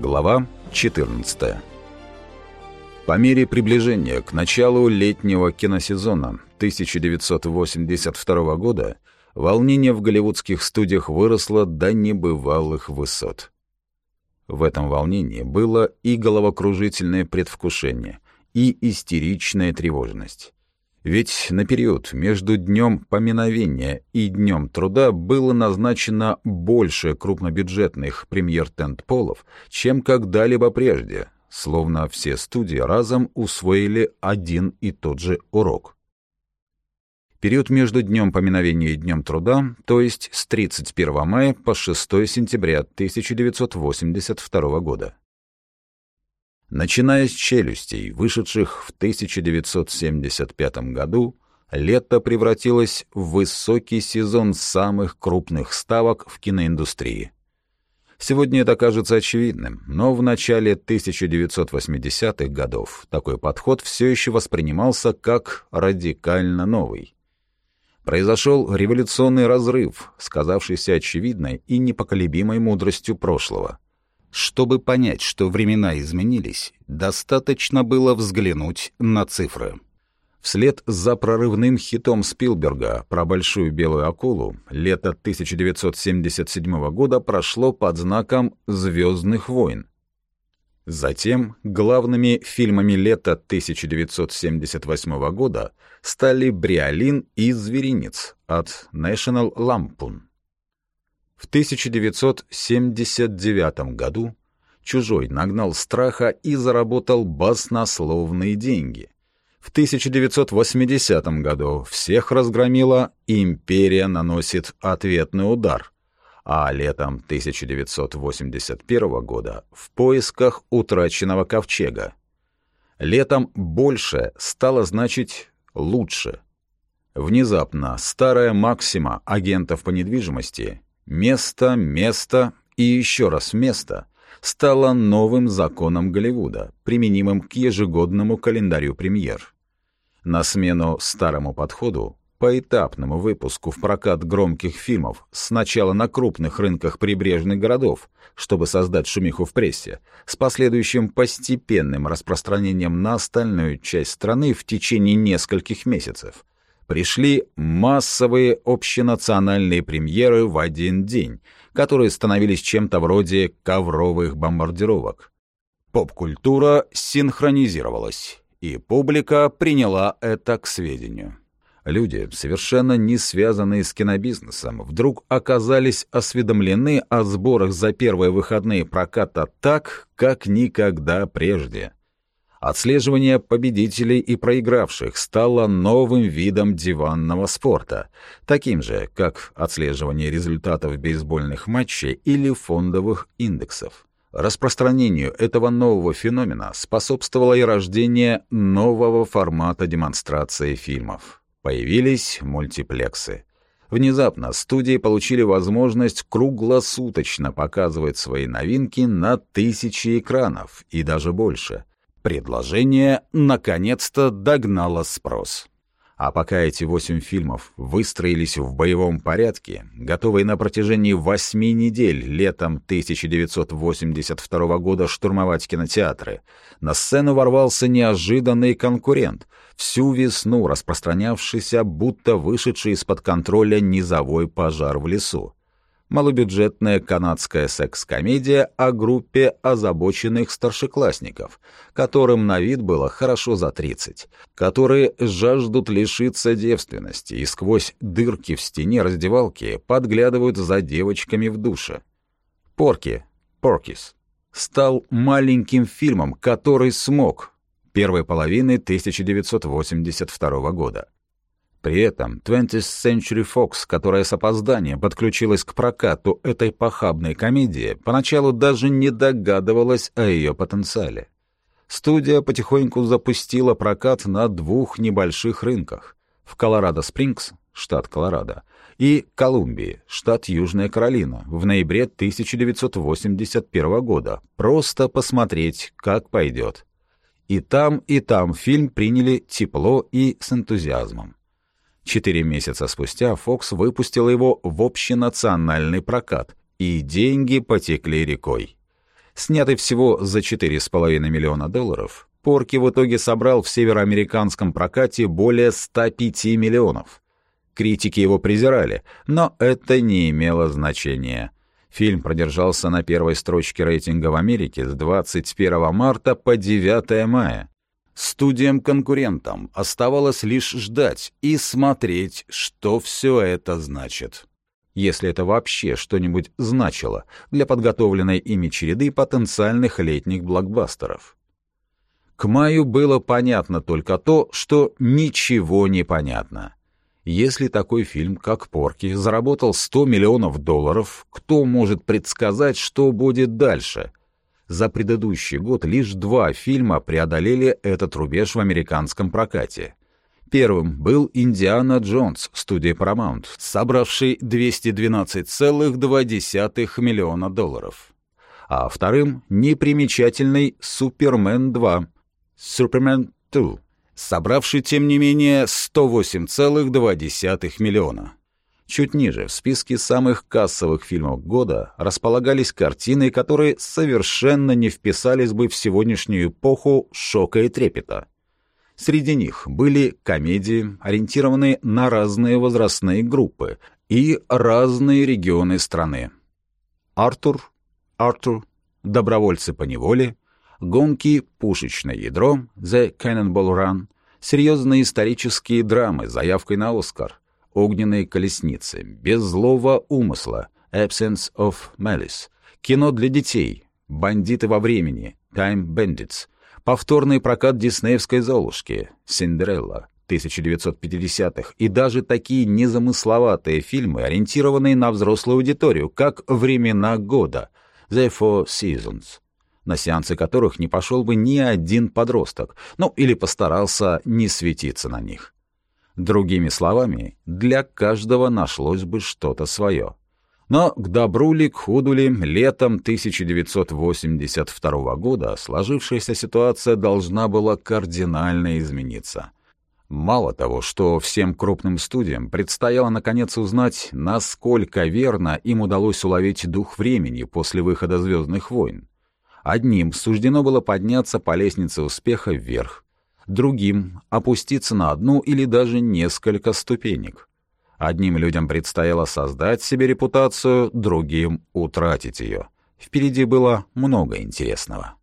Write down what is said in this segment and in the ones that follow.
Глава 14 По мере приближения к началу летнего киносезона 1982 года волнение в голливудских студиях выросло до небывалых высот. В этом волнении было и головокружительное предвкушение, и истеричная тревожность. Ведь на период между днем поминовения и днем труда было назначено больше крупнобюджетных премьер-тент-полов, чем когда-либо прежде, словно все студии разом усвоили один и тот же урок. Период между днем поминовения и днем труда, то есть с 31 мая по 6 сентября 1982 года. Начиная с «Челюстей», вышедших в 1975 году, лето превратилось в высокий сезон самых крупных ставок в киноиндустрии. Сегодня это кажется очевидным, но в начале 1980-х годов такой подход все еще воспринимался как радикально новый. Произошел революционный разрыв, сказавшийся очевидной и непоколебимой мудростью прошлого — чтобы понять, что времена изменились, достаточно было взглянуть на цифры. Вслед за прорывным хитом Спилберга про «Большую белую акулу» лето 1977 года прошло под знаком «Звездных войн». Затем главными фильмами лета 1978 года стали «Бриолин» и «Зверинец» от National Lampoon. В 1979 году чужой нагнал страха и заработал баснословные деньги. В 1980 году всех разгромила «Империя наносит ответный удар», а летом 1981 года в поисках утраченного ковчега. Летом «больше» стало значить «лучше». Внезапно старая максима агентов по недвижимости Место, место и еще раз место стало новым законом Голливуда, применимым к ежегодному календарю премьер. На смену старому подходу, поэтапному выпуску в прокат громких фильмов сначала на крупных рынках прибрежных городов, чтобы создать шумиху в прессе, с последующим постепенным распространением на остальную часть страны в течение нескольких месяцев, пришли массовые общенациональные премьеры в один день, которые становились чем-то вроде ковровых бомбардировок. Поп-культура синхронизировалась, и публика приняла это к сведению. Люди, совершенно не связанные с кинобизнесом, вдруг оказались осведомлены о сборах за первые выходные проката так, как никогда прежде. Отслеживание победителей и проигравших стало новым видом диванного спорта, таким же, как отслеживание результатов бейсбольных матчей или фондовых индексов. Распространению этого нового феномена способствовало и рождение нового формата демонстрации фильмов. Появились мультиплексы. Внезапно студии получили возможность круглосуточно показывать свои новинки на тысячи экранов и даже больше — Предложение наконец-то догнало спрос. А пока эти восемь фильмов выстроились в боевом порядке, готовые на протяжении восьми недель летом 1982 года штурмовать кинотеатры, на сцену ворвался неожиданный конкурент, всю весну распространявшийся, будто вышедший из-под контроля низовой пожар в лесу малобюджетная канадская секс-комедия о группе озабоченных старшеклассников, которым на вид было хорошо за 30, которые жаждут лишиться девственности и сквозь дырки в стене раздевалки подглядывают за девочками в душе. «Порки», «Поркис» стал маленьким фильмом, который смог первой половины 1982 года. При этом 20th Century Fox, которая с опозданием подключилась к прокату этой похабной комедии, поначалу даже не догадывалась о ее потенциале. Студия потихоньку запустила прокат на двух небольших рынках — в Колорадо-Спрингс, штат Колорадо, и Колумбии, штат Южная Каролина, в ноябре 1981 года, просто посмотреть, как пойдет. И там, и там фильм приняли тепло и с энтузиазмом. Четыре месяца спустя Fox выпустил его в общенациональный прокат, и деньги потекли рекой. Снятый всего за 4,5 миллиона долларов, Порки в итоге собрал в североамериканском прокате более 105 миллионов. Критики его презирали, но это не имело значения. Фильм продержался на первой строчке рейтинга в Америке с 21 марта по 9 мая. Студиям-конкурентам оставалось лишь ждать и смотреть, что все это значит. Если это вообще что-нибудь значило для подготовленной ими череды потенциальных летних блокбастеров. К маю было понятно только то, что ничего не понятно. Если такой фильм, как «Порки», заработал 100 миллионов долларов, кто может предсказать, что будет дальше? За предыдущий год лишь два фильма преодолели этот рубеж в американском прокате. Первым был «Индиана Джонс» студии Paramount, собравший 212,2 миллиона долларов. А вторым — непримечательный «Супермен 2» Superman 2, собравший, тем не менее, 108,2 миллиона. Чуть ниже, в списке самых кассовых фильмов года, располагались картины, которые совершенно не вписались бы в сегодняшнюю эпоху шока и трепета. Среди них были комедии, ориентированные на разные возрастные группы и разные регионы страны. «Артур», «Артур», «Добровольцы по неволе», гонки «Пушечное ядро» «The Cannonball Run», серьезные исторические драмы с заявкой на «Оскар», «Огненные колесницы», «Без злого умысла», «Absence of Malice», кино для детей, «Бандиты во времени», «Time Bandits», повторный прокат диснеевской «Золушки», «Синдерелла», 1950-х, и даже такие незамысловатые фильмы, ориентированные на взрослую аудиторию, как «Времена года», «The Four Seasons», на сеансы которых не пошел бы ни один подросток, ну или постарался не светиться на них. Другими словами, для каждого нашлось бы что-то свое. Но к добру ли, к худу ли, летом 1982 года сложившаяся ситуация должна была кардинально измениться. Мало того, что всем крупным студиям предстояло наконец узнать, насколько верно им удалось уловить дух времени после выхода «Звездных войн», Одним суждено было подняться по лестнице успеха вверх, другим — опуститься на одну или даже несколько ступенек. Одним людям предстояло создать себе репутацию, другим — утратить ее. Впереди было много интересного.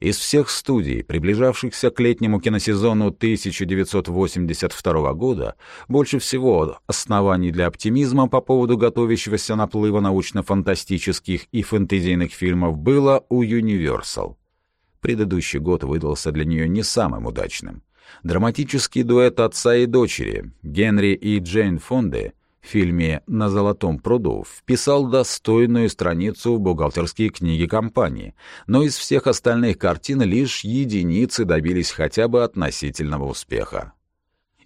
Из всех студий, приближавшихся к летнему киносезону 1982 года, больше всего оснований для оптимизма по поводу готовящегося наплыва научно-фантастических и фэнтезийных фильмов было у Universal. Предыдущий год выдался для нее не самым удачным. Драматический дуэт отца и дочери, Генри и Джейн Фонде, в фильме «На золотом пруду» вписал достойную страницу в бухгалтерские книги компании, но из всех остальных картин лишь единицы добились хотя бы относительного успеха.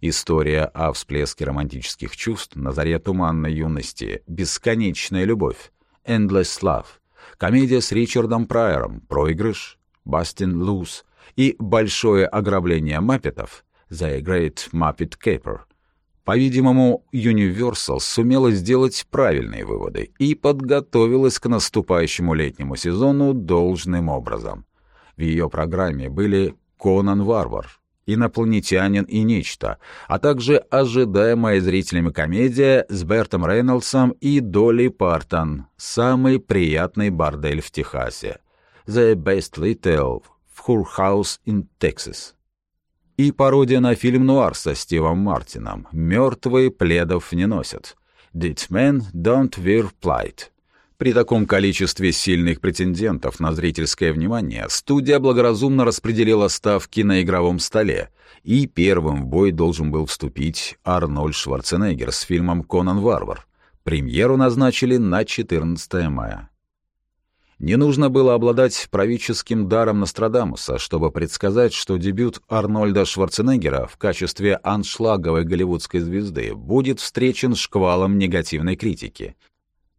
История о всплеске романтических чувств на заре туманной юности, бесконечная любовь, Endless Love, комедия с Ричардом Прайером, проигрыш, Бастин Луз и большое ограбление маппетов, The Great Muppet Caper — по-видимому, Universal сумела сделать правильные выводы и подготовилась к наступающему летнему сезону должным образом. В ее программе были «Конан Варвар», «Инопланетянин и нечто», а также ожидаемая зрителями комедия с Бертом Рейнольдсом и Долли Партон «Самый приятный бордель в Техасе» «The Best Little в House in Texas» и пародия на фильм «Нуар» со Стивом Мартином «Мертвые пледов не носят» «Dead men don't wear plight». При таком количестве сильных претендентов на зрительское внимание студия благоразумно распределила ставки на игровом столе, и первым в бой должен был вступить Арнольд Шварценеггер с фильмом «Конан Варвар». Премьеру назначили на 14 мая. Не нужно было обладать правительским даром Нострадамуса, чтобы предсказать, что дебют Арнольда Шварценеггера в качестве аншлаговой голливудской звезды будет встречен шквалом негативной критики.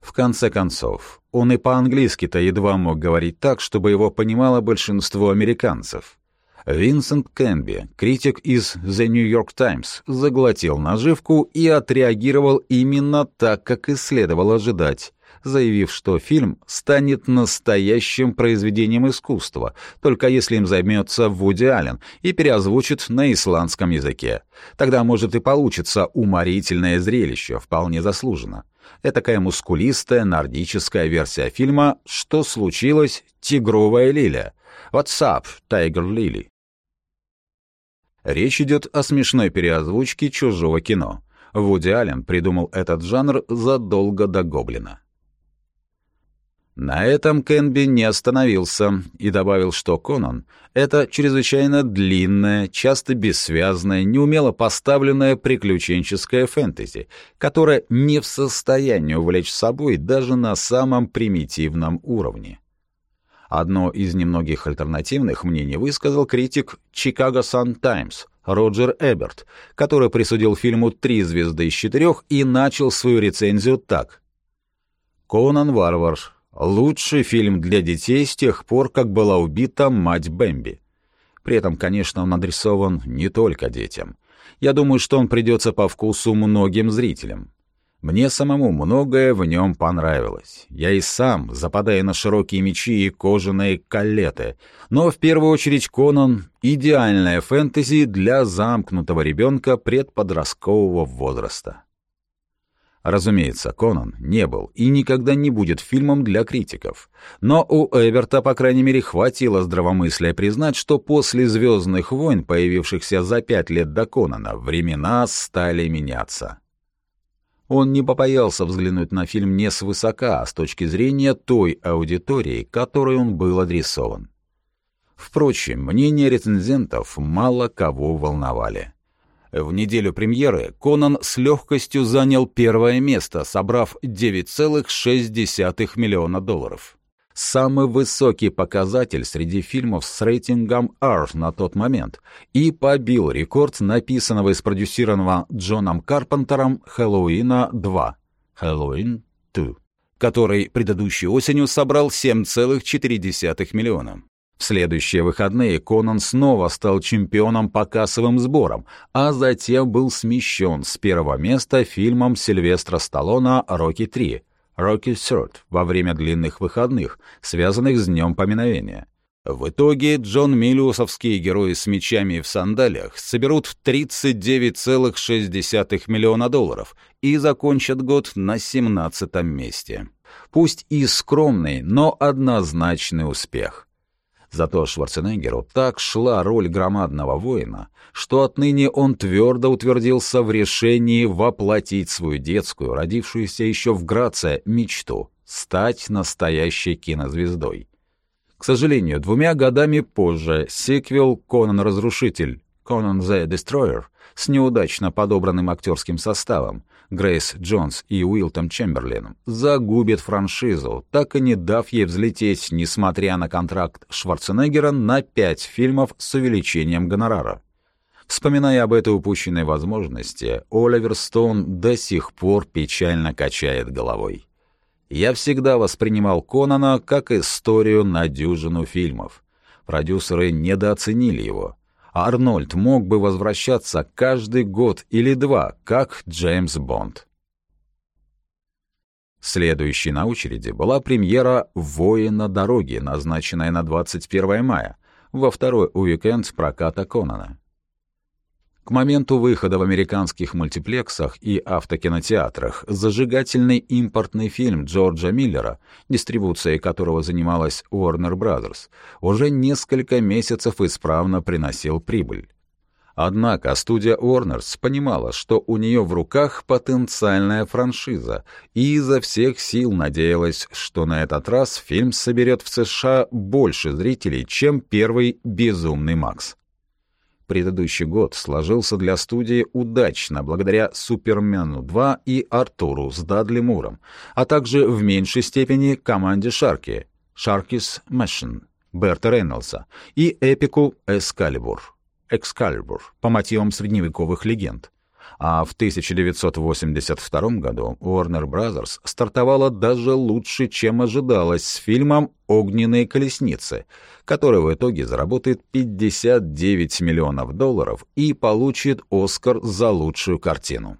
В конце концов, он и по-английски-то едва мог говорить так, чтобы его понимало большинство американцев. Винсент Кенби, критик из The New York Times, заглотил наживку и отреагировал именно так, как и следовало ожидать заявив, что фильм станет настоящим произведением искусства, только если им займется Вуди Аллен и переозвучит на исландском языке. Тогда, может, и получится уморительное зрелище, вполне заслуженно. Этакая мускулистая нордическая версия фильма «Что случилось? Тигровая лилия». «What's up, Tiger Lily?» Речь идет о смешной переозвучке чужого кино. Вуди Аллен придумал этот жанр задолго до «Гоблина». На этом Кенби не остановился и добавил, что Конан — это чрезвычайно длинная, часто бессвязная, неумело поставленная приключенческая фэнтези, которая не в состоянии увлечь собой даже на самом примитивном уровне. Одно из немногих альтернативных мнений высказал критик Chicago Sun-Times Роджер Эберт, который присудил фильму три звезды из четырех и начал свою рецензию так. «Конан Варвар Лучший фильм для детей с тех пор, как была убита мать Бэмби. При этом, конечно, он адресован не только детям. Я думаю, что он придется по вкусу многим зрителям. Мне самому многое в нем понравилось. Я и сам, западая на широкие мечи и кожаные калеты. Но в первую очередь Конан — идеальная фэнтези для замкнутого ребенка предподросткового возраста. Разумеется, Конан не был и никогда не будет фильмом для критиков. Но у Эверта, по крайней мере, хватило здравомыслия признать, что после «Звездных войн», появившихся за пять лет до Конана, времена стали меняться. Он не побоялся взглянуть на фильм не свысока, а с точки зрения той аудитории, которой он был адресован. Впрочем, мнения рецензентов мало кого волновали. В неделю премьеры Конан с легкостью занял первое место, собрав 9,6 миллиона долларов. Самый высокий показатель среди фильмов с рейтингом R на тот момент и побил рекорд написанного и спродюсированного Джоном Карпентером «Хэллоуина 2» «Хэллоуин 2», который предыдущей осенью собрал 7,4 миллиона. В следующие выходные Конан снова стал чемпионом по кассовым сборам, а затем был смещен с первого места фильмом Сильвестра Сталлона «Рокки 3» «Рокки Third» во время длинных выходных, связанных с Днем Поминовения. В итоге Джон Миллиусовские герои с мечами в сандалиях соберут 39,6 миллиона долларов и закончат год на 17 месте. Пусть и скромный, но однозначный успех. Зато Шварценеггеру так шла роль громадного воина, что отныне он твердо утвердился в решении воплотить свою детскую, родившуюся еще в Граце, мечту — стать настоящей кинозвездой. К сожалению, двумя годами позже сиквел «Конан Разрушитель» «Конан the Destroyer» с неудачно подобранным актерским составом Грейс Джонс и Уилтом Чемберлин загубит франшизу, так и не дав ей взлететь, несмотря на контракт Шварценеггера на пять фильмов с увеличением гонорара. Вспоминая об этой упущенной возможности, Оливер Стоун до сих пор печально качает головой. Я всегда воспринимал Конана как историю на дюжину фильмов. Продюсеры недооценили его. Арнольд мог бы возвращаться каждый год или два, как Джеймс Бонд. Следующей на очереди была премьера «Воина дороги», назначенная на 21 мая, во второй уикенд проката Конана. К моменту выхода в американских мультиплексах и автокинотеатрах зажигательный импортный фильм Джорджа Миллера, дистрибуцией которого занималась Warner Bros., уже несколько месяцев исправно приносил прибыль. Однако студия Warners понимала, что у нее в руках потенциальная франшиза, и изо всех сил надеялась, что на этот раз фильм соберет в США больше зрителей, чем первый «Безумный Макс». Предыдущий год сложился для студии удачно благодаря «Супермену 2» и «Артуру» с Дадли Муром, а также в меньшей степени команде «Шарки» «Шаркис Мэшн» Берта Рейнольдса и эпику «Эскалибур» «Экскалибур» по мотивам средневековых легенд а в 1982 году Warner Bros. стартовала даже лучше, чем ожидалось, с фильмом «Огненные колесницы», который в итоге заработает 59 миллионов долларов и получит «Оскар» за лучшую картину.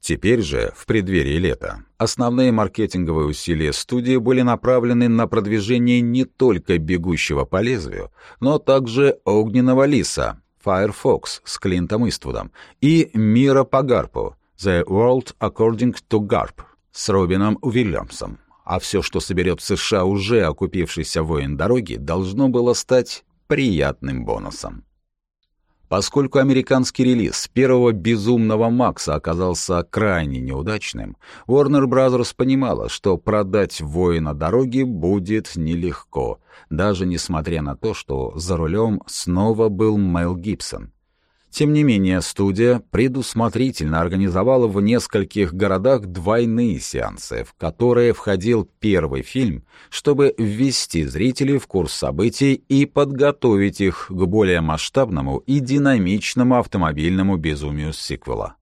Теперь же, в преддверии лета, основные маркетинговые усилия студии были направлены на продвижение не только «Бегущего по лезвию», но также «Огненного лиса» Firefox с Клинтом Иствудом и «Мира по Гарпу» The World According to Garp с Робином Уильямсом. А все, что соберет США уже окупившийся воин дороги, должно было стать приятным бонусом. Поскольку американский релиз первого «Безумного Макса» оказался крайне неудачным, Warner Bros. понимала, что продать «Воина дороги» будет нелегко, даже несмотря на то, что за рулем снова был Мэл Гибсон. Тем не менее, студия предусмотрительно организовала в нескольких городах двойные сеансы, в которые входил первый фильм, чтобы ввести зрителей в курс событий и подготовить их к более масштабному и динамичному автомобильному безумию сиквела.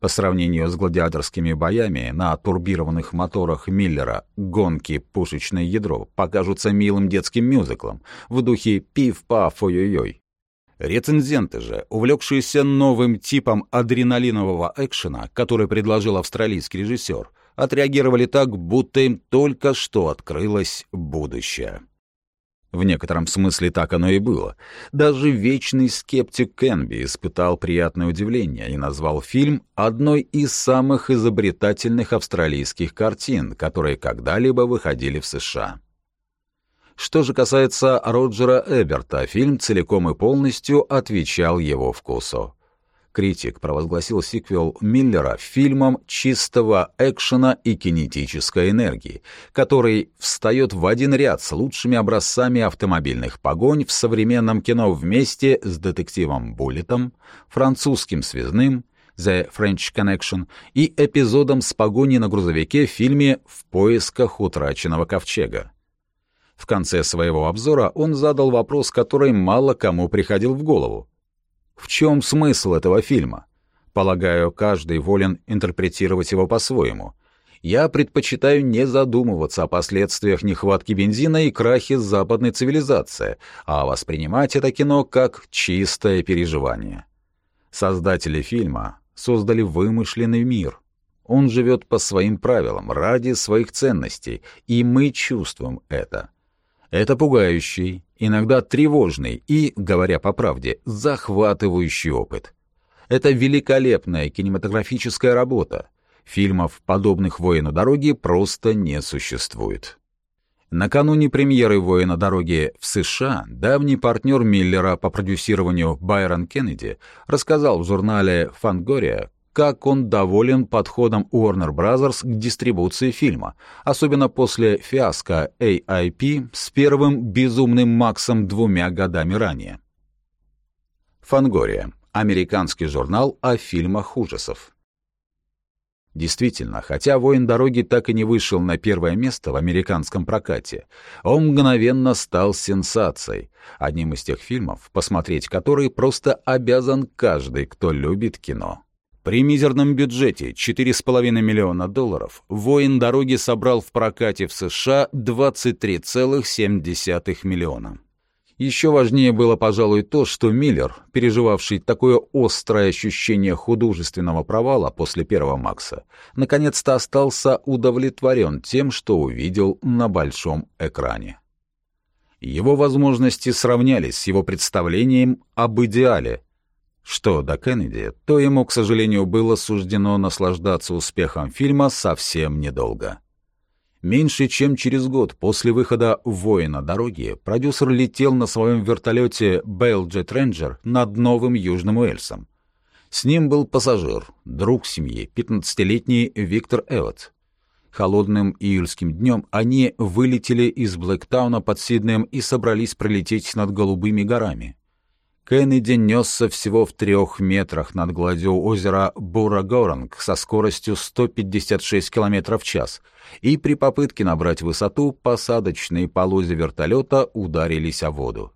По сравнению с гладиаторскими боями на турбированных моторах Миллера гонки «Пушечное ядро» покажутся милым детским мюзиклом в духе «Пиф-паф-ой-ой-ой». Рецензенты же, увлекшиеся новым типом адреналинового экшена, который предложил австралийский режиссер, отреагировали так, будто им только что открылось будущее. В некотором смысле так оно и было. Даже вечный скептик Кенби испытал приятное удивление и назвал фильм одной из самых изобретательных австралийских картин, которые когда-либо выходили в США. Что же касается Роджера Эберта, фильм целиком и полностью отвечал его вкусу. Критик провозгласил сиквел Миллера фильмом чистого экшена и кинетической энергии, который встает в один ряд с лучшими образцами автомобильных погонь в современном кино вместе с детективом Буллетом, французским связным, The French Connection и эпизодом с погоней на грузовике в фильме «В поисках утраченного ковчега». В конце своего обзора он задал вопрос, который мало кому приходил в голову. В чем смысл этого фильма? Полагаю, каждый волен интерпретировать его по-своему. Я предпочитаю не задумываться о последствиях нехватки бензина и крахе западной цивилизации, а воспринимать это кино как чистое переживание. Создатели фильма создали вымышленный мир. Он живет по своим правилам, ради своих ценностей, и мы чувствуем это. Это пугающий, иногда тревожный и, говоря по правде, захватывающий опыт. Это великолепная кинематографическая работа. Фильмов, подобных «Воину дороги», просто не существует. Накануне премьеры «Воина дороги» в США давний партнер Миллера по продюсированию Байрон Кеннеди рассказал в журнале «Фангория», как он доволен подходом Warner Bros. к дистрибуции фильма, особенно после фиаско AIP с первым «Безумным Максом» двумя годами ранее. Фангория — американский журнал о фильмах ужасов. Действительно, хотя «Воин дороги» так и не вышел на первое место в американском прокате, он мгновенно стал сенсацией, одним из тех фильмов, посмотреть которые просто обязан каждый, кто любит кино. При мизерном бюджете 4,5 миллиона долларов «Воин дороги» собрал в прокате в США 23,7 миллиона. Еще важнее было, пожалуй, то, что Миллер, переживавший такое острое ощущение художественного провала после первого Макса, наконец-то остался удовлетворен тем, что увидел на большом экране. Его возможности сравнялись с его представлением об идеале, что до Кеннеди, то ему, к сожалению, было суждено наслаждаться успехом фильма совсем недолго. Меньше чем через год после выхода «Воина дороги» продюсер летел на своем вертолете Bell Jet Ranger над Новым Южным Уэльсом. С ним был пассажир, друг семьи, 15-летний Виктор Эвот. Холодным июльским днем они вылетели из Блэктауна под Сиднеем и собрались пролететь над Голубыми горами. Кеннеди несся всего в трех метрах над гладью озера Бурагоранг со скоростью 156 км в час, и при попытке набрать высоту посадочные полозья вертолета ударились о воду.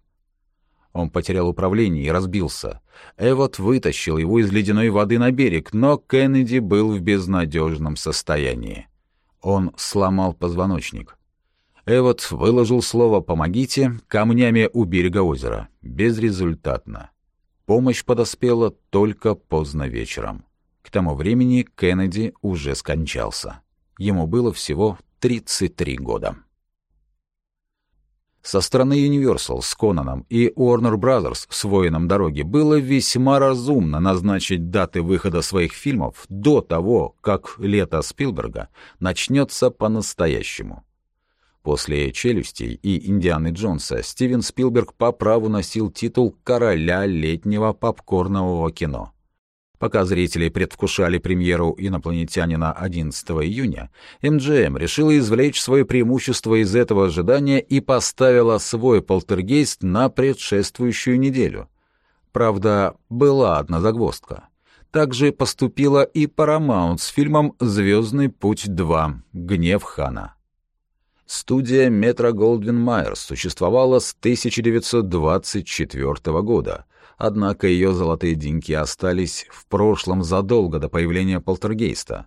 Он потерял управление и разбился. Эвот вытащил его из ледяной воды на берег, но Кеннеди был в безнадежном состоянии. Он сломал позвоночник. Эвот выложил слово «помогите» камнями у берега озера. Безрезультатно. Помощь подоспела только поздно вечером. К тому времени Кеннеди уже скончался. Ему было всего 33 года. Со стороны Universal с Конаном и Warner Brothers с «Воином дороги» было весьма разумно назначить даты выхода своих фильмов до того, как лето Спилберга начнется по-настоящему. После «Челюстей» и «Индианы Джонса» Стивен Спилберг по праву носил титул «Короля летнего попкорнового кино». Пока зрители предвкушали премьеру «Инопланетянина» 11 июня, МГМ решила извлечь свое преимущество из этого ожидания и поставила свой полтергейст на предшествующую неделю. Правда, была одна загвоздка. Также поступила и Paramount с фильмом «Звездный путь 2. Гнев Хана». Студия Метро Голдвин Майерс существовала с 1924 года, Однако ее золотые деньги остались в прошлом задолго до появления полтергейста.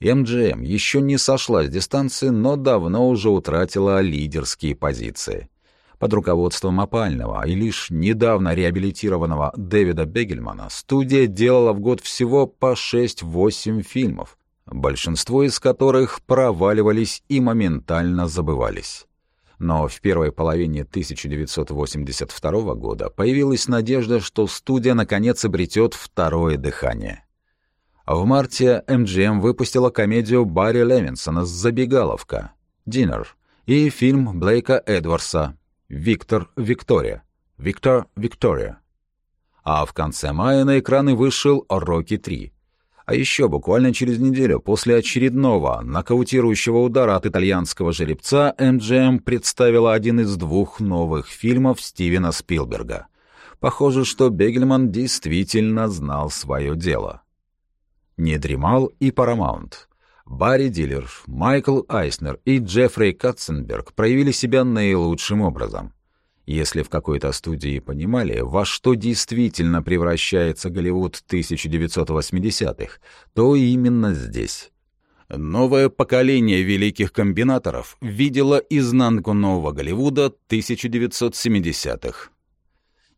МГМ еще не сошла с дистанции, но давно уже утратила лидерские позиции. Под руководством опального и лишь недавно реабилитированного Дэвида Бегельмана студия делала в год всего по 6-8 фильмов, большинство из которых проваливались и моментально забывались. Но в первой половине 1982 года появилась надежда, что студия наконец обретет второе дыхание. В марте MGM выпустила комедию Барри Левинсона «Забегаловка» «Динер» и фильм Блейка Эдвардса «Виктор Виктория» «Виктор Виктория». А в конце мая на экраны вышел «Рокки 3», а еще буквально через неделю после очередного нокаутирующего удара от итальянского жеребца MGM представила один из двух новых фильмов Стивена Спилберга. Похоже, что Бегельман действительно знал свое дело. Не дремал и Paramount. Барри Диллер, Майкл Айснер и Джеффри Катценберг проявили себя наилучшим образом — если в какой-то студии понимали, во что действительно превращается Голливуд 1980-х, то именно здесь. Новое поколение великих комбинаторов видело изнанку нового Голливуда 1970-х.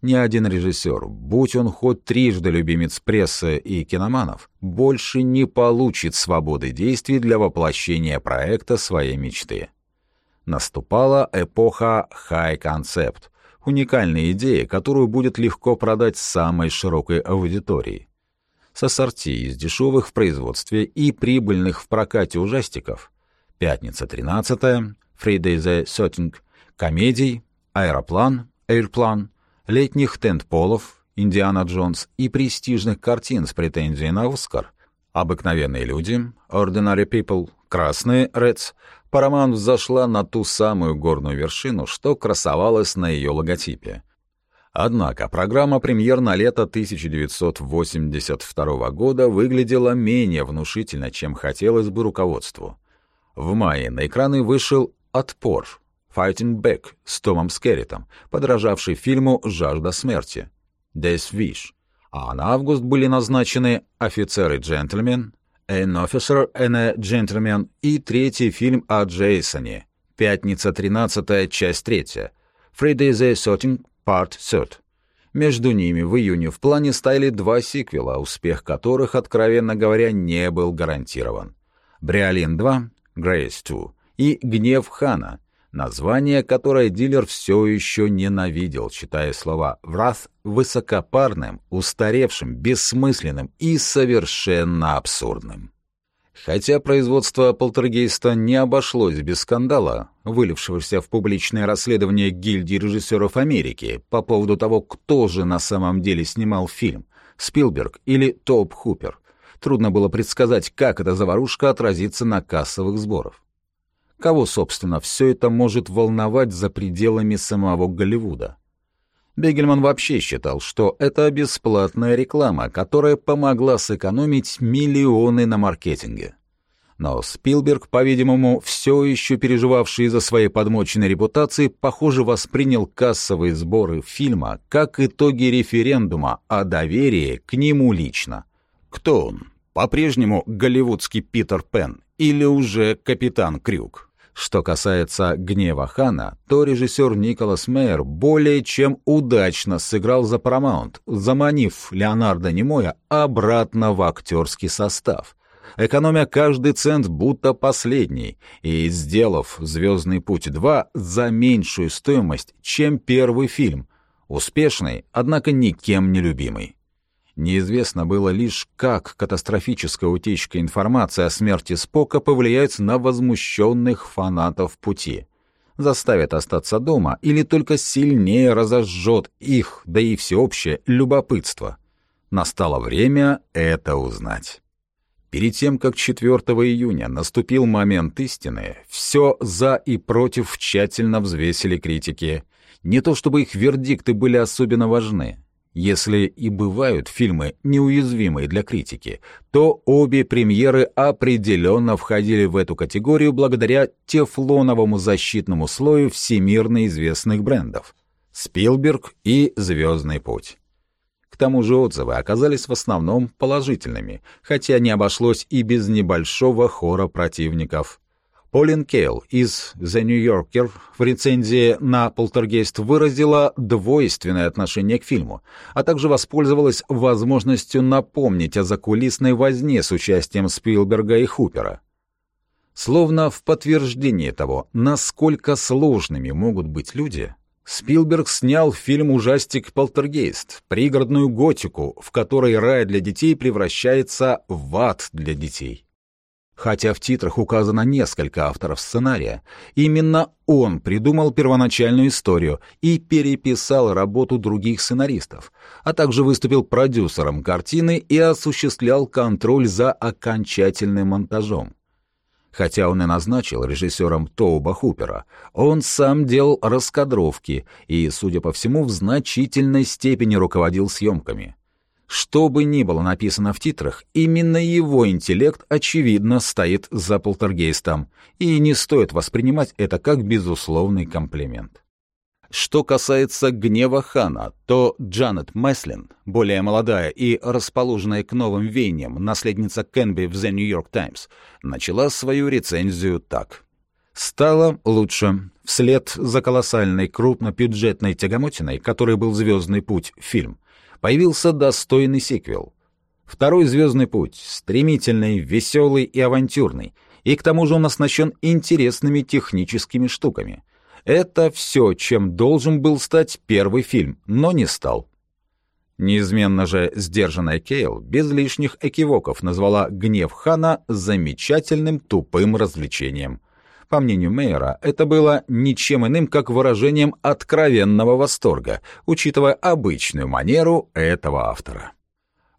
Ни один режиссер, будь он хоть трижды любимец прессы и киноманов, больше не получит свободы действий для воплощения проекта своей мечты наступала эпоха хай-концепт, уникальная идея, которую будет легко продать самой широкой аудитории. С ассорти из дешевых в производстве и прибыльных в прокате ужастиков. «Пятница 13», «Friday the 13», комедий, «Аэроплан», «Эйрплан», летних тентполов, «Индиана Джонс» и престижных картин с претензией на «Оскар», «Обыкновенные люди», «Ordinary People», «Красные», «Reds», Paramount взошла на ту самую горную вершину, что красовалась на ее логотипе. Однако программа «Премьер» на лето 1982 года выглядела менее внушительно, чем хотелось бы руководству. В мае на экраны вышел «Отпор» «Fighting Back» с Томом Скерритом, подражавший фильму «Жажда смерти» «Death Wish», а на август были назначены «Офицер и джентльмен», «An Officer and a Gentleman» и третий фильм о Джейсоне «Пятница 13 часть 3» «Friday the 13 Part 3». Между ними в июне в плане стояли два сиквела, успех которых, откровенно говоря, не был гарантирован. «Бриолин 2», «Грейс 2» и «Гнев Хана», название, которое дилер все еще ненавидел, читая слова «враз» высокопарным, устаревшим, бессмысленным и совершенно абсурдным. Хотя производство «Полтергейста» не обошлось без скандала, вылившегося в публичное расследование гильдии режиссеров Америки по поводу того, кто же на самом деле снимал фильм — Спилберг или Топ Хупер, трудно было предсказать, как эта заварушка отразится на кассовых сборах. Кого, собственно, все это может волновать за пределами самого Голливуда? Бегельман вообще считал, что это бесплатная реклама, которая помогла сэкономить миллионы на маркетинге. Но Спилберг, по-видимому, все еще переживавший из-за своей подмоченной репутации, похоже, воспринял кассовые сборы фильма как итоги референдума о доверии к нему лично. Кто он? По-прежнему голливудский Питер Пен или уже капитан Крюк? Что касается «Гнева Хана», то режиссер Николас Мейер более чем удачно сыграл за Paramount, заманив Леонардо Немоя обратно в актерский состав, экономя каждый цент будто последний и сделав «Звездный путь 2» за меньшую стоимость, чем первый фильм, успешный, однако никем не любимый. Неизвестно было лишь, как катастрофическая утечка информации о смерти Спока повлияет на возмущенных фанатов пути. Заставит остаться дома или только сильнее разожжет их, да и всеобщее любопытство. Настало время это узнать. Перед тем, как 4 июня наступил момент истины, все «за» и «против» тщательно взвесили критики. Не то чтобы их вердикты были особенно важны. Если и бывают фильмы неуязвимые для критики, то обе премьеры определенно входили в эту категорию благодаря тефлоновому защитному слою всемирно известных брендов «Спилберг» и «Звездный путь». К тому же отзывы оказались в основном положительными, хотя не обошлось и без небольшого хора противников. Полин Кейл из The New Yorker в рецензии на «Полтергейст» выразила двойственное отношение к фильму, а также воспользовалась возможностью напомнить о закулисной возне с участием Спилберга и Хупера. Словно в подтверждение того, насколько сложными могут быть люди, Спилберг снял фильм-ужастик «Полтергейст», пригородную готику, в которой рай для детей превращается в ад для детей. Хотя в титрах указано несколько авторов сценария, именно он придумал первоначальную историю и переписал работу других сценаристов, а также выступил продюсером картины и осуществлял контроль за окончательным монтажом. Хотя он и назначил режиссером Тоуба Хупера, он сам делал раскадровки и, судя по всему, в значительной степени руководил съемками — что бы ни было написано в титрах, именно его интеллект, очевидно, стоит за полтергейстом, и не стоит воспринимать это как безусловный комплимент. Что касается гнева Хана, то Джанет Меслин, более молодая и расположенная к новым веяниям наследница Кенби в The New York Times, начала свою рецензию так. «Стало лучше. Вслед за колоссальной крупнобюджетной тягомотиной, которой был «Звездный путь» фильм, появился достойный сиквел. Второй «Звездный путь» — стремительный, веселый и авантюрный, и к тому же он оснащен интересными техническими штуками. Это все, чем должен был стать первый фильм, но не стал. Неизменно же сдержанная Кейл без лишних экивоков назвала «Гнев Хана» замечательным тупым развлечением — по мнению Мейера, это было ничем иным, как выражением откровенного восторга, учитывая обычную манеру этого автора.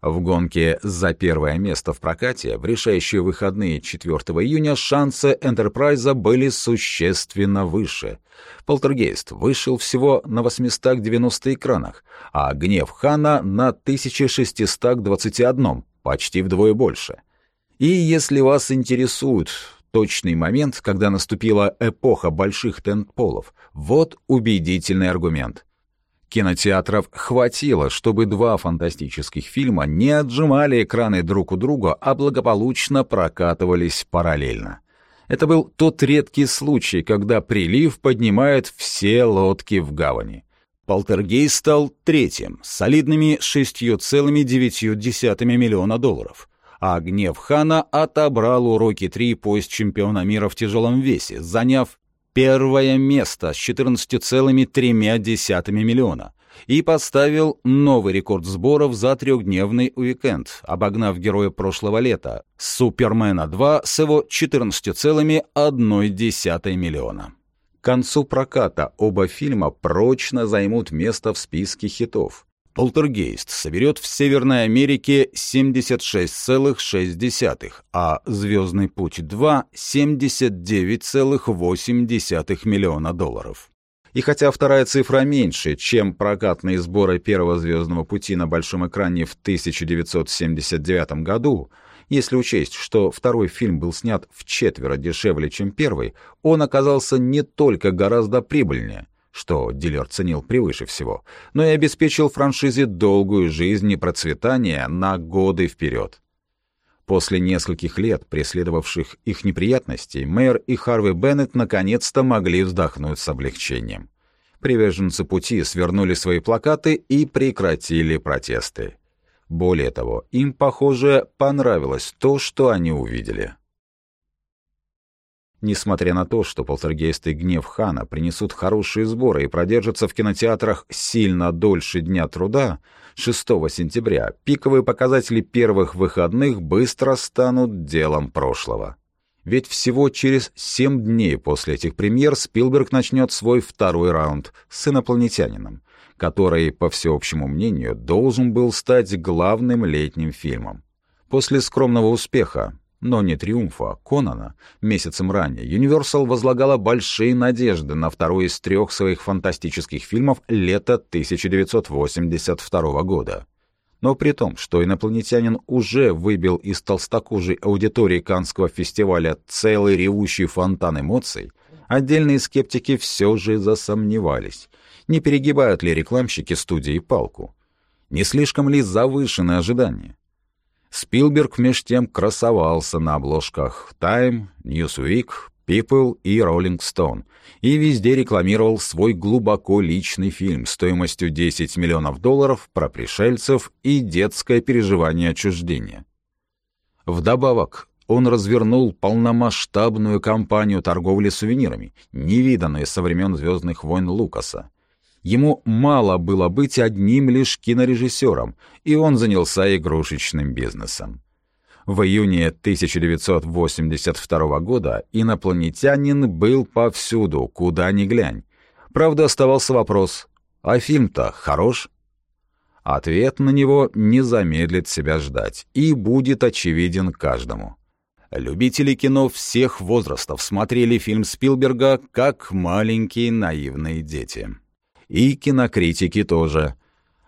В гонке за первое место в прокате в решающие выходные 4 июня шансы «Энтерпрайза» были существенно выше. «Полтергейст» вышел всего на 890 экранах, а «Гнев Хана» на 1621, почти вдвое больше. И если вас интересует точный момент, когда наступила эпоха больших тентполов. Вот убедительный аргумент. Кинотеатров хватило, чтобы два фантастических фильма не отжимали экраны друг у друга, а благополучно прокатывались параллельно. Это был тот редкий случай, когда прилив поднимает все лодки в гавани. Полтергей стал третьим, с солидными 6,9 миллиона долларов а гнев хана отобрал у Рокки 3 поезд чемпиона мира в тяжелом весе, заняв первое место с 14,3 миллиона и поставил новый рекорд сборов за трехдневный уикенд, обогнав героя прошлого лета «Супермена 2» с его 14,1 миллиона. К концу проката оба фильма прочно займут место в списке хитов. Полтергейст соберет в Северной Америке 76,6, а «Звездный путь 2» — 79,8 миллиона долларов. И хотя вторая цифра меньше, чем прокатные сборы первого «Звездного пути» на большом экране в 1979 году, если учесть, что второй фильм был снят в четверо дешевле, чем первый, он оказался не только гораздо прибыльнее — что дилер ценил превыше всего, но и обеспечил франшизе долгую жизнь и процветание на годы вперед. После нескольких лет преследовавших их неприятностей, мэр и Харви Беннет наконец-то могли вздохнуть с облегчением. Приверженцы пути свернули свои плакаты и прекратили протесты. Более того, им, похоже, понравилось то, что они увидели. Несмотря на то, что полтергейст и гнев Хана принесут хорошие сборы и продержатся в кинотеатрах сильно дольше Дня труда, 6 сентября пиковые показатели первых выходных быстро станут делом прошлого. Ведь всего через 7 дней после этих премьер Спилберг начнет свой второй раунд с «Инопланетянином», который, по всеобщему мнению, должен был стать главным летним фильмом. После скромного успеха но не триумфа Конана, месяцем ранее Universal возлагала большие надежды на второй из трех своих фантастических фильмов лета 1982 года. Но при том, что инопланетянин уже выбил из толстокожей аудитории Канского фестиваля целый ревущий фонтан эмоций, отдельные скептики все же засомневались, не перегибают ли рекламщики студии палку. Не слишком ли завышены ожидания? Спилберг меж тем красовался на обложках Time, Newsweek, People и Rolling Stone и везде рекламировал свой глубоко личный фильм стоимостью 10 миллионов долларов про пришельцев и детское переживание отчуждения. Вдобавок, он развернул полномасштабную кампанию торговли сувенирами, невиданную со времен «Звездных войн» Лукаса. Ему мало было быть одним лишь кинорежиссером, и он занялся игрушечным бизнесом. В июне 1982 года инопланетянин был повсюду, куда ни глянь. Правда, оставался вопрос, а фильм-то хорош? Ответ на него не замедлит себя ждать и будет очевиден каждому. Любители кино всех возрастов смотрели фильм Спилберга как маленькие наивные дети. И кинокритики тоже.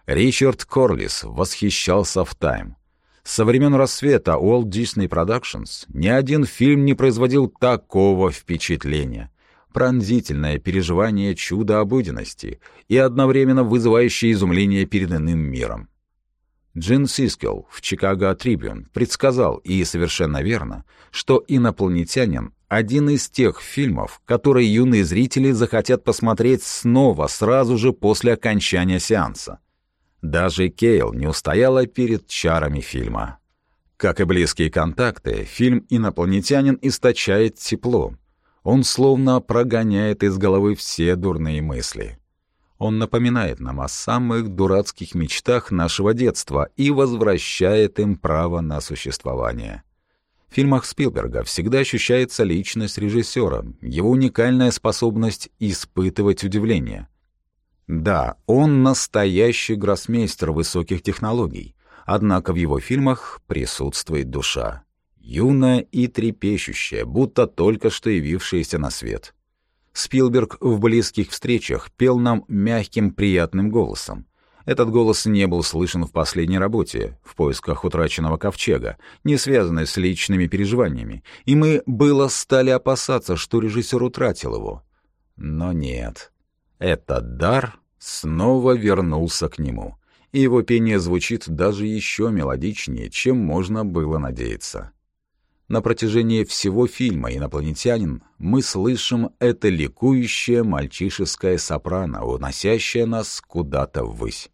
Ричард Корлис восхищался в «Тайм». Со времен рассвета Walt Disney Productions ни один фильм не производил такого впечатления. Пронзительное переживание чуда обыденности и одновременно вызывающее изумление перед иным миром. Джин Сискел в «Чикаго Трибюн» предсказал, и совершенно верно, что «Инопланетянин» — один из тех фильмов, которые юные зрители захотят посмотреть снова сразу же после окончания сеанса. Даже Кейл не устояла перед чарами фильма. Как и близкие контакты, фильм «Инопланетянин» источает тепло. Он словно прогоняет из головы все дурные мысли. Он напоминает нам о самых дурацких мечтах нашего детства и возвращает им право на существование. В фильмах Спилберга всегда ощущается личность режиссера, его уникальная способность испытывать удивление. Да, он настоящий гроссмейстер высоких технологий, однако в его фильмах присутствует душа. Юная и трепещущая, будто только что явившаяся на свет. Спилберг в близких встречах пел нам мягким, приятным голосом. Этот голос не был слышен в последней работе, в поисках утраченного ковчега, не связанной с личными переживаниями, и мы было стали опасаться, что режиссер утратил его. Но нет. Этот дар снова вернулся к нему, и его пение звучит даже еще мелодичнее, чем можно было надеяться. На протяжении всего фильма «Инопланетянин» мы слышим это ликующее мальчишеское сопрано, уносящее нас куда-то ввысь.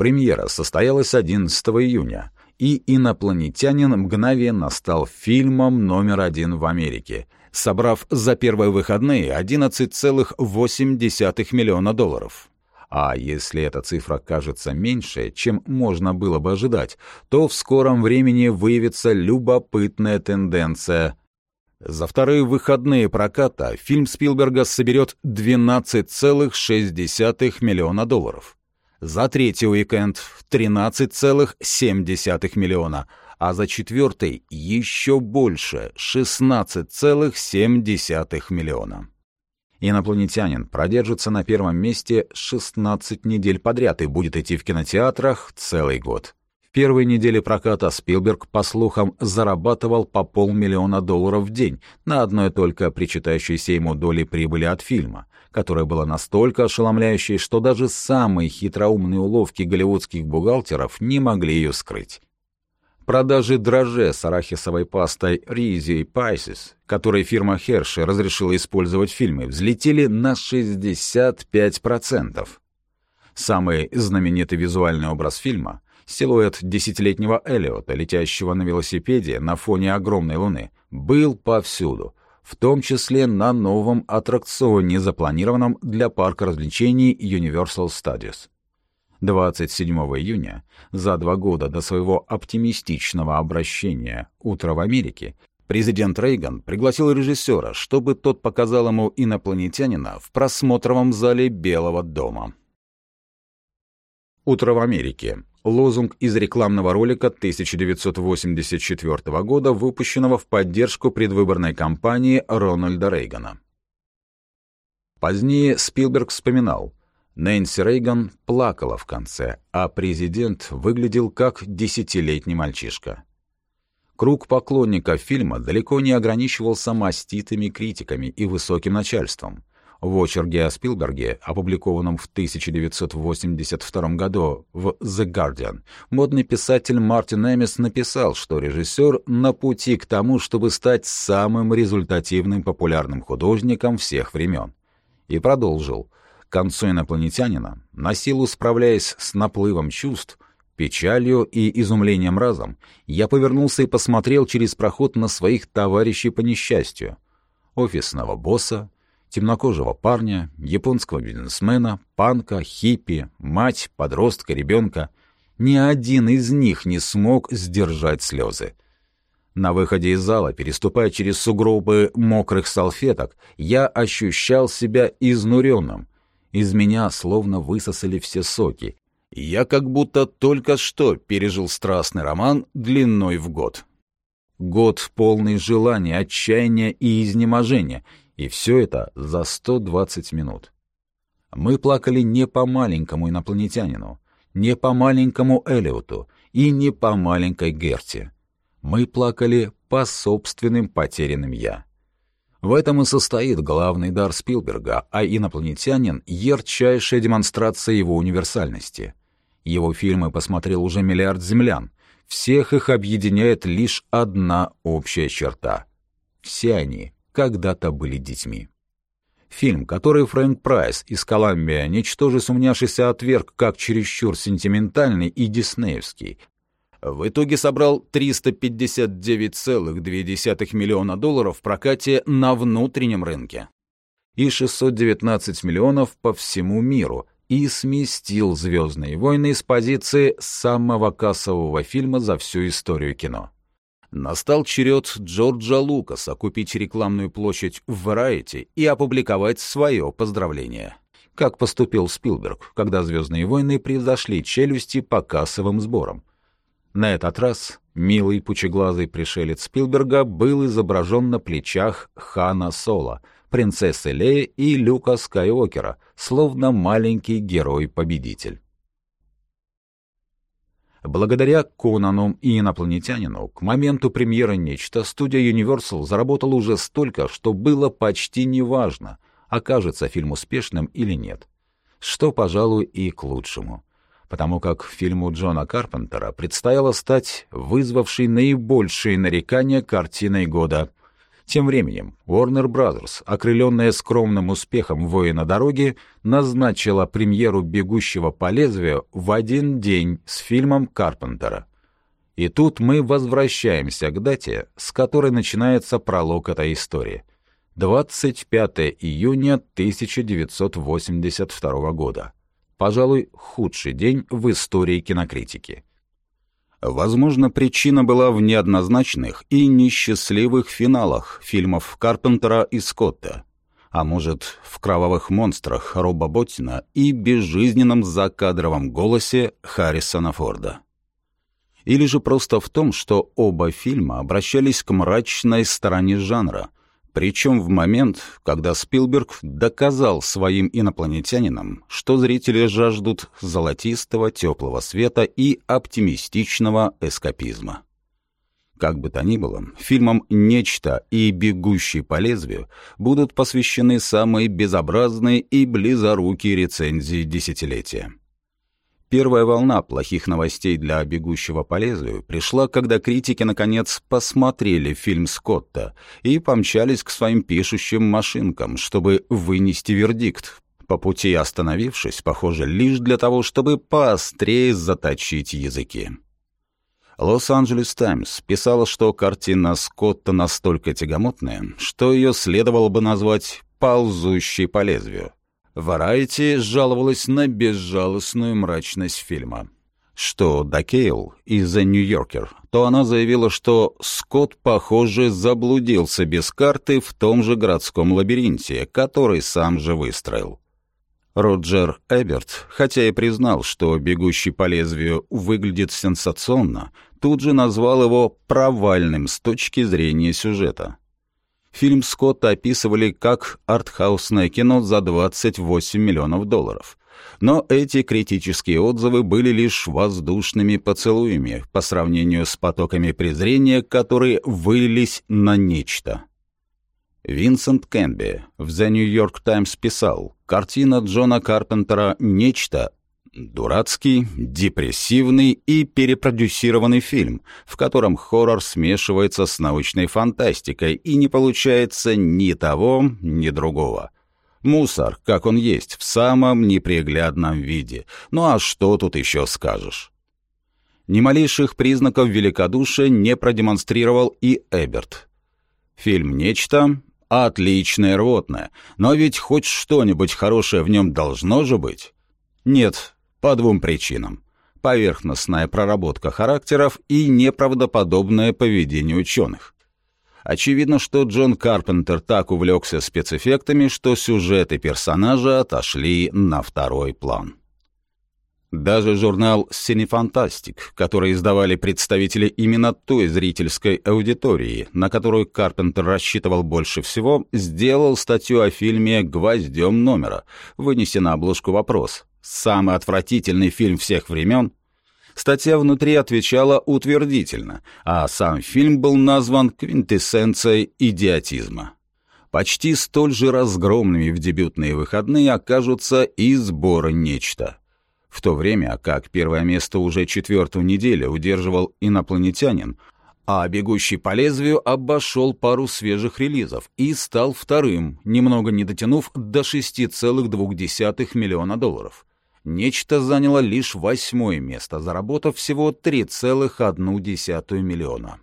Премьера состоялась 11 июня, и «Инопланетянин» мгновенно стал фильмом номер один в Америке, собрав за первые выходные 11,8 миллиона долларов. А если эта цифра кажется меньше, чем можно было бы ожидать, то в скором времени выявится любопытная тенденция. За вторые выходные проката фильм Спилберга соберет 12,6 миллиона долларов. За третий уикенд — 13,7 миллиона, а за четвертый — еще больше — 16,7 миллиона. Инопланетянин продержится на первом месте 16 недель подряд и будет идти в кинотеатрах целый год. В первые недели проката Спилберг, по слухам, зарабатывал по полмиллиона долларов в день на одной только причитающейся ему доли прибыли от фильма, которая была настолько ошеломляющей, что даже самые хитроумные уловки голливудских бухгалтеров не могли ее скрыть. продажи дрожжей с арахисовой пастой Ризи Пайсис, которые фирма Херши разрешила использовать в фильме, взлетели на 65%. Самый знаменитый визуальный образ фильма — силуэт десятилетнего Эллиота, летящего на велосипеде на фоне огромной луны, был повсюду, в том числе на новом аттракционе, запланированном для парка развлечений Universal Studios. 27 июня, за два года до своего оптимистичного обращения «Утро в Америке», президент Рейган пригласил режиссера, чтобы тот показал ему инопланетянина в просмотровом зале Белого дома. «Утро в Америке» — лозунг из рекламного ролика 1984 года, выпущенного в поддержку предвыборной кампании Рональда Рейгана. Позднее Спилберг вспоминал — Нэнси Рейган плакала в конце, а президент выглядел как десятилетний мальчишка. Круг поклонников фильма далеко не ограничивался маститыми критиками и высоким начальством. В очерке о Спилберге, опубликованном в 1982 году в The Guardian, модный писатель Мартин Эмис написал, что режиссер на пути к тому, чтобы стать самым результативным популярным художником всех времен. И продолжил — к концу инопланетянина, на силу справляясь с наплывом чувств, печалью и изумлением разом, я повернулся и посмотрел через проход на своих товарищей по несчастью. Офисного босса, темнокожего парня, японского бизнесмена, панка, хиппи, мать, подростка, ребенка. Ни один из них не смог сдержать слезы. На выходе из зала, переступая через сугробы мокрых салфеток, я ощущал себя изнуренным, из меня словно высосали все соки. Я как будто только что пережил страстный роман длиной в год. Год полный желания, отчаяния и изнеможения, и все это за 120 минут. Мы плакали не по маленькому инопланетянину, не по маленькому Элиоту и не по маленькой Герте. Мы плакали по собственным потерянным «я». В этом и состоит главный дар Спилберга, а инопланетянин — ярчайшая демонстрация его универсальности. Его фильмы посмотрел уже миллиард землян. Всех их объединяет лишь одна общая черта. Все они когда-то были детьми. Фильм, который Фрэнк Прайс из Колумбия, ничтоже сумняшися отверг как чересчур сентиментальный и диснеевский, в итоге собрал 359,2 миллиона долларов в прокате на внутреннем рынке и 619 миллионов по всему миру и сместил «Звездные войны» с позиции самого кассового фильма за всю историю кино. Настал черед Джорджа Лукаса купить рекламную площадь в Variety и опубликовать свое поздравление. Как поступил Спилберг, когда «Звездные войны» превзошли челюсти по кассовым сборам. На этот раз милый пучеглазый пришелец Спилберга был изображен на плечах Хана Соло, принцессы Леи и Люка Скайуокера, словно маленький герой-победитель. Благодаря Конану и инопланетянину к моменту премьеры «Нечто» студия Universal заработала уже столько, что было почти неважно, окажется фильм успешным или нет. Что, пожалуй, и к лучшему потому как фильму Джона Карпентера предстояло стать вызвавшей наибольшие нарекания картиной года. Тем временем Warner Bros., окрыленная скромным успехом «Воина дороги», назначила премьеру «Бегущего по лезвию» в один день с фильмом Карпентера. И тут мы возвращаемся к дате, с которой начинается пролог этой истории. 25 июня 1982 года пожалуй, худший день в истории кинокритики. Возможно, причина была в неоднозначных и несчастливых финалах фильмов Карпентера и Скотта, а может, в «Кровавых монстрах» Роба Боттина и безжизненном закадровом голосе Харрисона Форда. Или же просто в том, что оба фильма обращались к мрачной стороне жанра — причем в момент, когда Спилберг доказал своим инопланетянинам, что зрители жаждут золотистого теплого света и оптимистичного эскапизма. Как бы то ни было, фильмам «Нечто» и «Бегущий по лезвию» будут посвящены самые безобразные и близорукие рецензии десятилетия. Первая волна плохих новостей для «Бегущего по лезвию» пришла, когда критики, наконец, посмотрели фильм Скотта и помчались к своим пишущим машинкам, чтобы вынести вердикт, по пути остановившись, похоже, лишь для того, чтобы поострее заточить языки. Лос-Анджелес Таймс писала, что картина Скотта настолько тягомотная, что ее следовало бы назвать «ползущей по лезвию». Варайти жаловалась на безжалостную мрачность фильма. Что до Кейл из The New Yorker, то она заявила, что Скотт, похоже, заблудился без карты в том же городском лабиринте, который сам же выстроил. Роджер Эберт, хотя и признал, что «Бегущий по лезвию» выглядит сенсационно, тут же назвал его провальным с точки зрения сюжета. Фильм Скотта описывали как артхаусное кино за 28 миллионов долларов. Но эти критические отзывы были лишь воздушными поцелуями по сравнению с потоками презрения, которые вылились на нечто. Винсент Кенби в The New York Times писал, картина Джона Карпентера «Нечто» Дурацкий, депрессивный и перепродюсированный фильм, в котором хоррор смешивается с научной фантастикой и не получается ни того, ни другого. Мусор, как он есть, в самом неприглядном виде. Ну а что тут еще скажешь? Ни малейших признаков великодушия не продемонстрировал и Эберт. Фильм «Нечто» — отличное рвотное, но ведь хоть что-нибудь хорошее в нем должно же быть. Нет, по двум причинам. Поверхностная проработка характеров и неправдоподобное поведение ученых. Очевидно, что Джон Карпентер так увлекся спецэффектами, что сюжеты персонажа отошли на второй план. Даже журнал «Синефантастик», который издавали представители именно той зрительской аудитории, на которую Карпентер рассчитывал больше всего, сделал статью о фильме гвоздем номера, вынеся на обложку вопрос Самый отвратительный фильм всех времен? Статья внутри отвечала утвердительно, а сам фильм был назван квинтэссенцией идиотизма. Почти столь же разгромными в дебютные выходные окажутся и сборы «Нечто». В то время как первое место уже четвертую неделю удерживал инопланетянин, а «Бегущий по лезвию» обошел пару свежих релизов и стал вторым, немного не дотянув до 6,2 миллиона долларов. Нечто заняло лишь восьмое место, заработав всего 3,1 миллиона.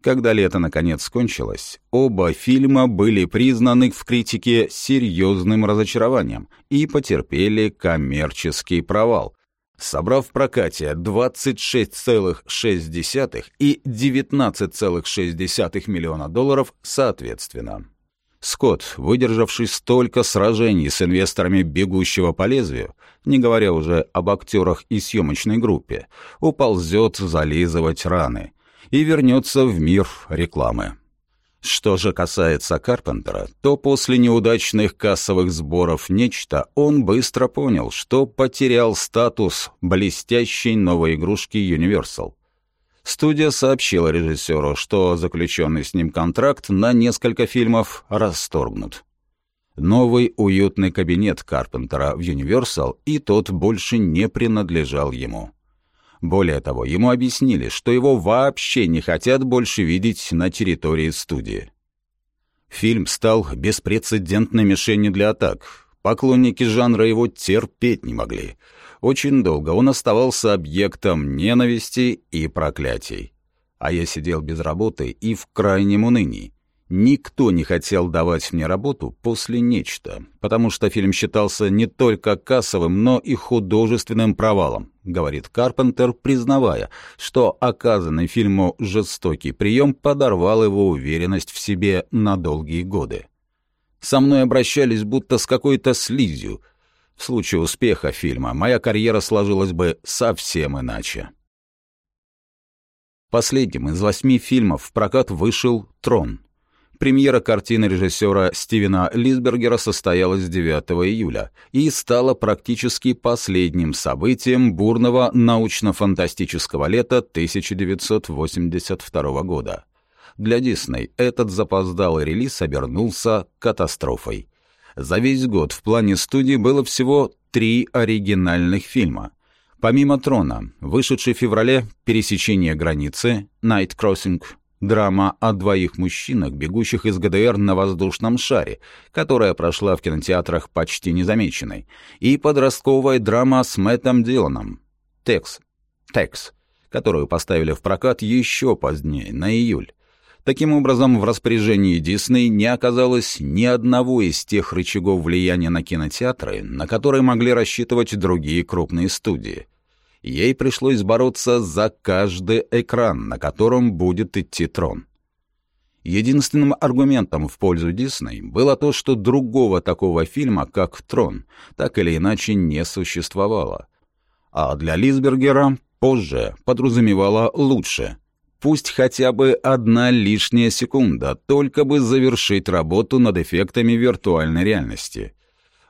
Когда лето наконец кончилось, оба фильма были признаны в критике серьезным разочарованием и потерпели коммерческий провал, собрав в прокате 26,6 и 19,6 миллиона долларов соответственно. Скотт, выдержавший столько сражений с инвесторами «Бегущего по лезвию», не говоря уже об актерах и съемочной группе, уползет зализывать раны и вернется в мир рекламы. Что же касается Карпентера, то после неудачных кассовых сборов «Нечто» он быстро понял, что потерял статус блестящей новой игрушки Universal. Студия сообщила режиссеру, что заключенный с ним контракт на несколько фильмов расторгнут. Новый уютный кабинет Карпентера в Universal, и тот больше не принадлежал ему. Более того, ему объяснили, что его вообще не хотят больше видеть на территории студии. Фильм стал беспрецедентной мишенью для атак. Поклонники жанра его терпеть не могли — очень долго он оставался объектом ненависти и проклятий. А я сидел без работы и в крайнем унынии. Никто не хотел давать мне работу после «Нечто», потому что фильм считался не только кассовым, но и художественным провалом, говорит Карпентер, признавая, что оказанный фильму жестокий прием подорвал его уверенность в себе на долгие годы. Со мной обращались будто с какой-то слизью — в случае успеха фильма моя карьера сложилась бы совсем иначе. Последним из восьми фильмов в прокат вышел «Трон». Премьера картины режиссера Стивена Лисбергера состоялась 9 июля и стала практически последним событием бурного научно-фантастического лета 1982 года. Для Дисней этот запоздалый релиз обернулся катастрофой. За весь год в плане студии было всего три оригинальных фильма. Помимо «Трона», вышедший в феврале «Пересечение границы», «Night Crossing», драма о двоих мужчинах, бегущих из ГДР на воздушном шаре, которая прошла в кинотеатрах почти незамеченной, и подростковая драма с Мэттом Диланом «Текс», «Текс», которую поставили в прокат еще позднее, на июль. Таким образом, в распоряжении Дисней не оказалось ни одного из тех рычагов влияния на кинотеатры, на которые могли рассчитывать другие крупные студии. Ей пришлось бороться за каждый экран, на котором будет идти трон. Единственным аргументом в пользу Дисней было то, что другого такого фильма, как «Трон», так или иначе не существовало. А для Лисбергера позже подразумевало лучше — Пусть хотя бы одна лишняя секунда, только бы завершить работу над эффектами виртуальной реальности.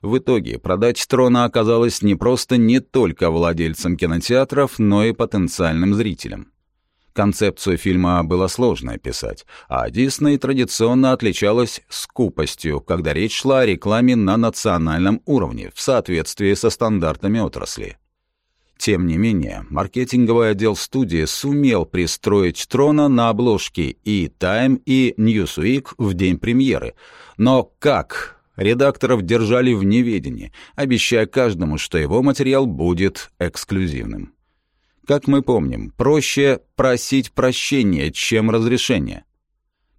В итоге продать трона оказалось не просто не только владельцам кинотеатров, но и потенциальным зрителям. Концепцию фильма было сложно описать, а Дисней традиционно отличалась скупостью, когда речь шла о рекламе на национальном уровне в соответствии со стандартами отрасли. Тем не менее, маркетинговый отдел студии сумел пристроить Трона на обложке и Time, и Newsweek в день премьеры. Но как? Редакторов держали в неведении, обещая каждому, что его материал будет эксклюзивным. Как мы помним, проще просить прощения, чем разрешения.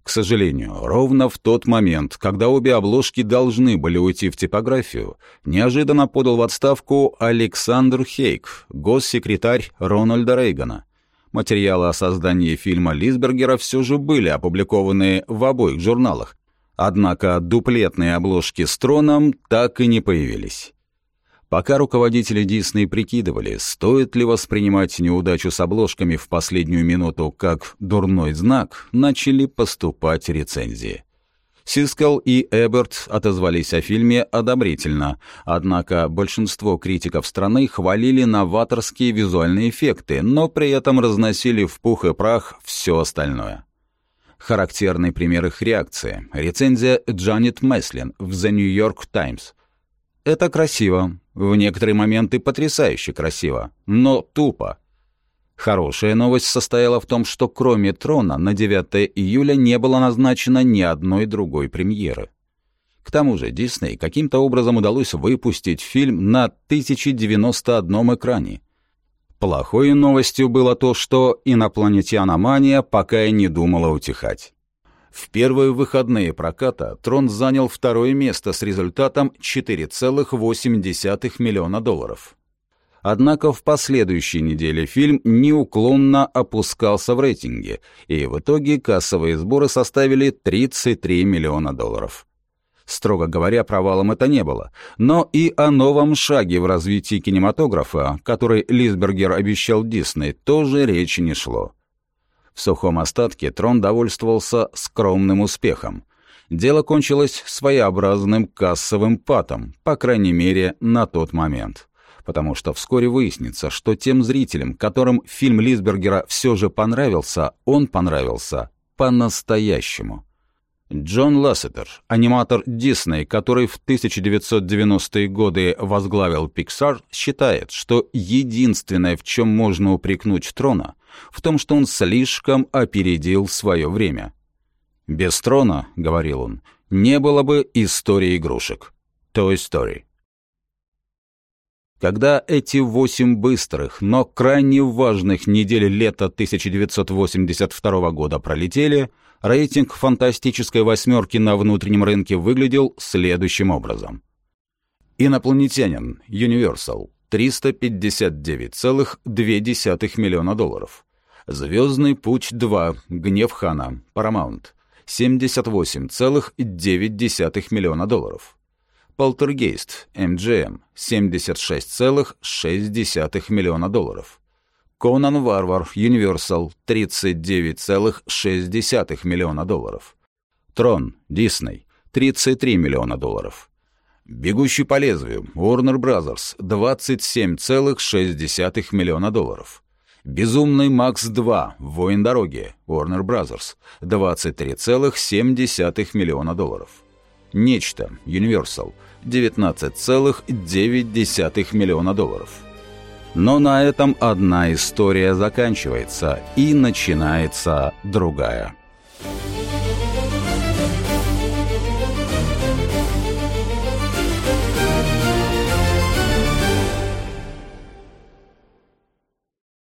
К сожалению, ровно в тот момент, когда обе обложки должны были уйти в типографию, неожиданно подал в отставку Александр Хейк, госсекретарь Рональда Рейгана. Материалы о создании фильма Лисбергера все же были опубликованы в обоих журналах, однако дуплетные обложки с троном так и не появились. Пока руководители Дисней прикидывали, стоит ли воспринимать неудачу с обложками в последнюю минуту как дурной знак, начали поступать рецензии. Сискал и Эберт отозвались о фильме одобрительно, однако большинство критиков страны хвалили новаторские визуальные эффекты, но при этом разносили в пух и прах все остальное. Характерный пример их реакции — рецензия Джанет Меслин в The New York Times. «Это красиво, в некоторые моменты потрясающе красиво, но тупо. Хорошая новость состояла в том, что кроме «Трона» на 9 июля не было назначено ни одной другой премьеры. К тому же Дисней каким-то образом удалось выпустить фильм на 1091 экране. Плохой новостью было то, что инопланетяномания пока и не думала утихать. В первые выходные проката «Трон» занял второе место с результатом 4,8 миллиона долларов. Однако в последующей неделе фильм неуклонно опускался в рейтинге, и в итоге кассовые сборы составили 33 миллиона долларов. Строго говоря, провалом это не было, но и о новом шаге в развитии кинематографа, который Лисбергер обещал Дисней, тоже речи не шло. В сухом остатке трон довольствовался скромным успехом. Дело кончилось своеобразным кассовым патом, по крайней мере, на тот момент. Потому что вскоре выяснится, что тем зрителям, которым фильм Лисбергера все же понравился, он понравился по-настоящему. Джон Лассетер, аниматор Дисней, который в 1990-е годы возглавил Pixar, считает, что единственное, в чем можно упрекнуть Трона, в том, что он слишком опередил свое время. «Без Трона, — говорил он, — не было бы истории игрушек. Toy Story. Когда эти восемь быстрых, но крайне важных недель лета 1982 года пролетели, рейтинг фантастической восьмерки на внутреннем рынке выглядел следующим образом. Инопланетянин, Universal, 359,2 миллиона долларов. Звездный путь 2, Гнев Хана, Paramount, 78,9 миллиона долларов. Полтергейст, MGM, 76,6 миллиона долларов. Конан Варвар, Universal, 39,6 миллиона долларов. Трон, Дисней, 33 миллиона долларов. Бегущий по лезвию, Warner Brothers, 27,6 миллиона долларов. Безумный Макс 2, Воин дороги, Warner Brothers, 23,7 миллиона долларов. Нечто, Universal, 19,9 миллиона долларов. Но на этом одна история заканчивается и начинается другая.